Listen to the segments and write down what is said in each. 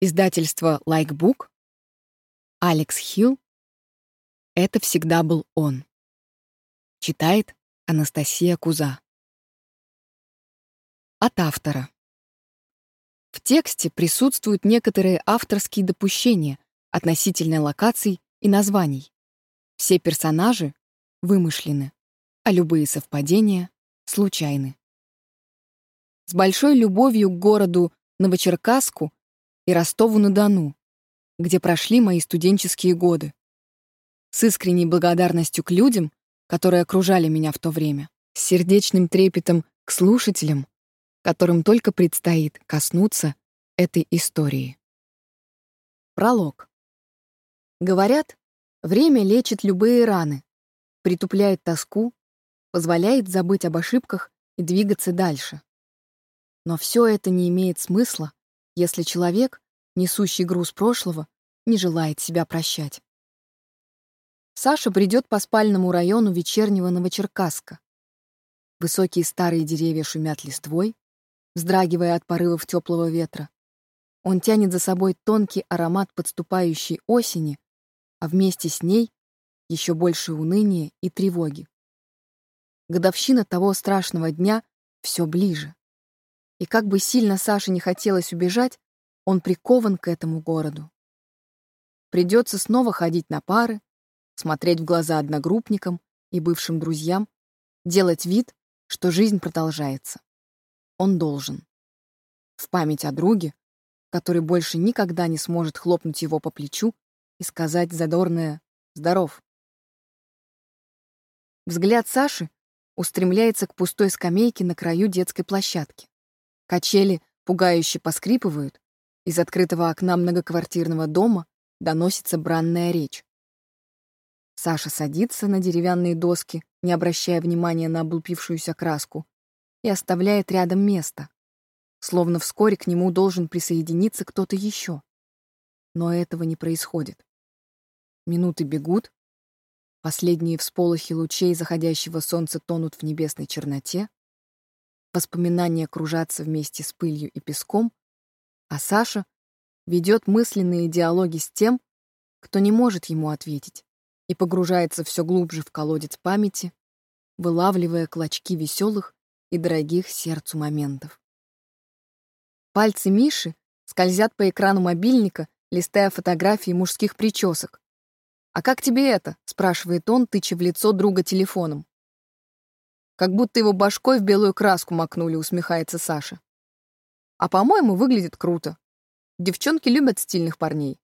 Издательство Likebook. Алекс Хилл. Это всегда был он. Читает Анастасия Куза. От автора. В тексте присутствуют некоторые авторские допущения относительно локаций и названий. Все персонажи вымышлены, а любые совпадения случайны. С большой любовью к городу Новочеркасску и Ростову-на-Дону, где прошли мои студенческие годы. С искренней благодарностью к людям, которые окружали меня в то время, с сердечным трепетом к слушателям, которым только предстоит коснуться этой истории. Пролог. Говорят, время лечит любые раны, притупляет тоску, позволяет забыть об ошибках и двигаться дальше. Но все это не имеет смысла, если человек, несущий груз прошлого, не желает себя прощать. Саша бредет по спальному району вечернего Новочеркасска. Высокие старые деревья шумят листвой, вздрагивая от порывов теплого ветра. Он тянет за собой тонкий аромат подступающей осени, а вместе с ней еще больше уныния и тревоги. Годовщина того страшного дня все ближе. И как бы сильно Саше не хотелось убежать, он прикован к этому городу. Придется снова ходить на пары, смотреть в глаза одногруппникам и бывшим друзьям, делать вид, что жизнь продолжается. Он должен. В память о друге, который больше никогда не сможет хлопнуть его по плечу и сказать задорное «Здоров». Взгляд Саши устремляется к пустой скамейке на краю детской площадки. Качели пугающе поскрипывают, из открытого окна многоквартирного дома доносится бранная речь. Саша садится на деревянные доски, не обращая внимания на облупившуюся краску, и оставляет рядом место, словно вскоре к нему должен присоединиться кто-то еще. Но этого не происходит. Минуты бегут, последние всполохи лучей заходящего солнца тонут в небесной черноте, Воспоминания кружатся вместе с пылью и песком, а Саша ведет мысленные диалоги с тем, кто не может ему ответить, и погружается все глубже в колодец памяти, вылавливая клочки веселых и дорогих сердцу моментов. Пальцы Миши скользят по экрану мобильника, листая фотографии мужских причесок. «А как тебе это?» — спрашивает он, тыча в лицо друга телефоном. Как будто его башкой в белую краску макнули, усмехается Саша. А по-моему, выглядит круто. Девчонки любят стильных парней.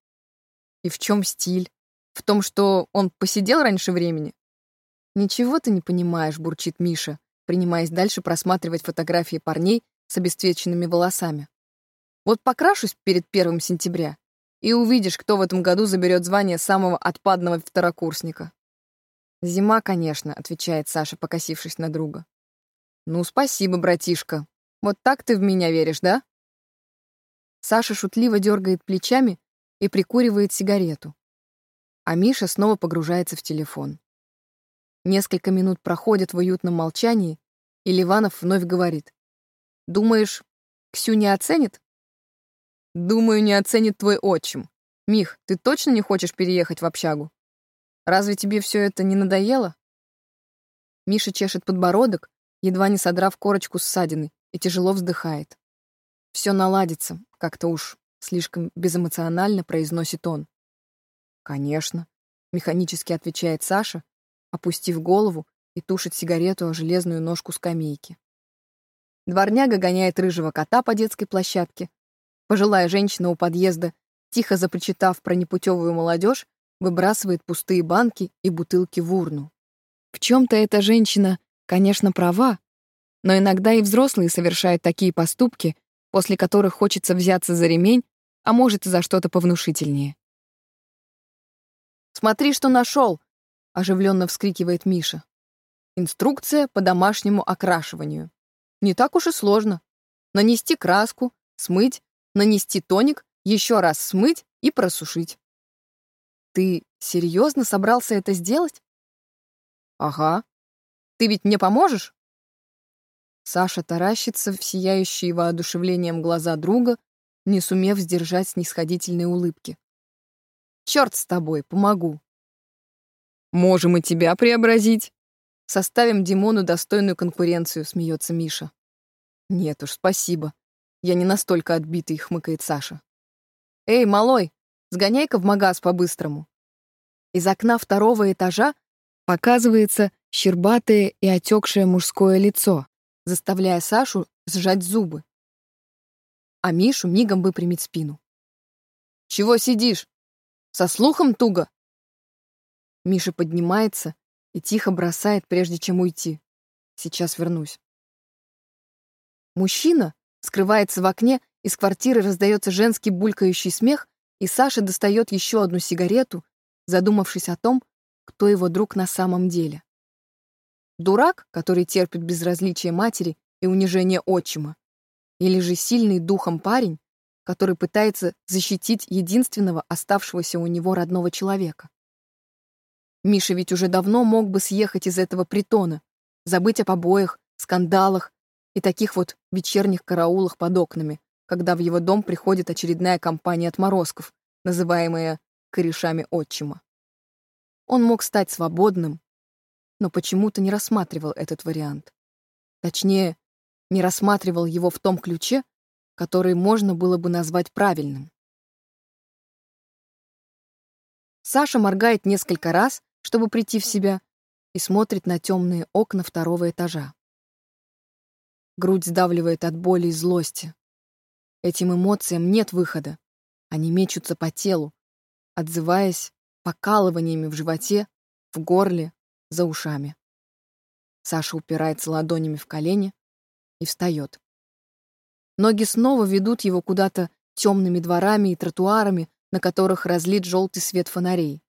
И в чем стиль? В том, что он посидел раньше времени? Ничего ты не понимаешь, бурчит Миша, принимаясь дальше просматривать фотографии парней с обесцвеченными волосами. Вот покрашусь перед первым сентября, и увидишь, кто в этом году заберет звание самого отпадного второкурсника. «Зима, конечно», — отвечает Саша, покосившись на друга. «Ну, спасибо, братишка. Вот так ты в меня веришь, да?» Саша шутливо дергает плечами и прикуривает сигарету. А Миша снова погружается в телефон. Несколько минут проходят в уютном молчании, и Ливанов вновь говорит. «Думаешь, Ксю не оценит?» «Думаю, не оценит твой отчим. Мих, ты точно не хочешь переехать в общагу?» Разве тебе все это не надоело? Миша чешет подбородок, едва не содрав корочку ссадины, и тяжело вздыхает. Все наладится, как-то уж слишком безэмоционально произносит он. Конечно, механически отвечает Саша, опустив голову и тушит сигарету о железную ножку скамейки. Дворняга гоняет рыжего кота по детской площадке. Пожилая женщина у подъезда, тихо запричитав про непутевую молодежь, выбрасывает пустые банки и бутылки в урну. В чем-то эта женщина, конечно, права, но иногда и взрослые совершают такие поступки, после которых хочется взяться за ремень, а может и за что-то повнушительнее. «Смотри, что нашел!» — оживленно вскрикивает Миша. «Инструкция по домашнему окрашиванию. Не так уж и сложно. Нанести краску, смыть, нанести тоник, еще раз смыть и просушить. Ты серьезно собрался это сделать? Ага. Ты ведь мне поможешь? Саша таращится в сияющие воодушевлением глаза друга, не сумев сдержать снисходительной улыбки. «Черт с тобой, помогу». «Можем и тебя преобразить». «Составим Димону достойную конкуренцию», — смеется Миша. «Нет уж, спасибо. Я не настолько отбитый», — хмыкает Саша. «Эй, малой, сгоняй-ка в магаз по-быстрому». Из окна второго этажа показывается щербатое и отекшее мужское лицо, заставляя Сашу сжать зубы. А Мишу мигом выпрямить спину. «Чего сидишь? Со слухом туго?» Миша поднимается и тихо бросает, прежде чем уйти. Сейчас вернусь. Мужчина скрывается в окне, из квартиры раздается женский булькающий смех, и Саша достает еще одну сигарету, задумавшись о том, кто его друг на самом деле. Дурак, который терпит безразличие матери и унижение отчима, или же сильный духом парень, который пытается защитить единственного оставшегося у него родного человека. Миша ведь уже давно мог бы съехать из этого притона, забыть о побоях, скандалах и таких вот вечерних караулах под окнами, когда в его дом приходит очередная компания отморозков, называемая корешами отчима. Он мог стать свободным, но почему-то не рассматривал этот вариант. Точнее, не рассматривал его в том ключе, который можно было бы назвать правильным. Саша моргает несколько раз, чтобы прийти в себя, и смотрит на темные окна второго этажа. Грудь сдавливает от боли и злости. Этим эмоциям нет выхода. Они мечутся по телу, отзываясь покалываниями в животе, в горле, за ушами. Саша упирается ладонями в колени и встает. Ноги снова ведут его куда-то темными дворами и тротуарами, на которых разлит желтый свет фонарей.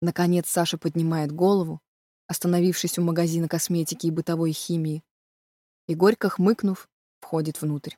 Наконец Саша поднимает голову, остановившись у магазина косметики и бытовой химии, и, горько хмыкнув, входит внутрь.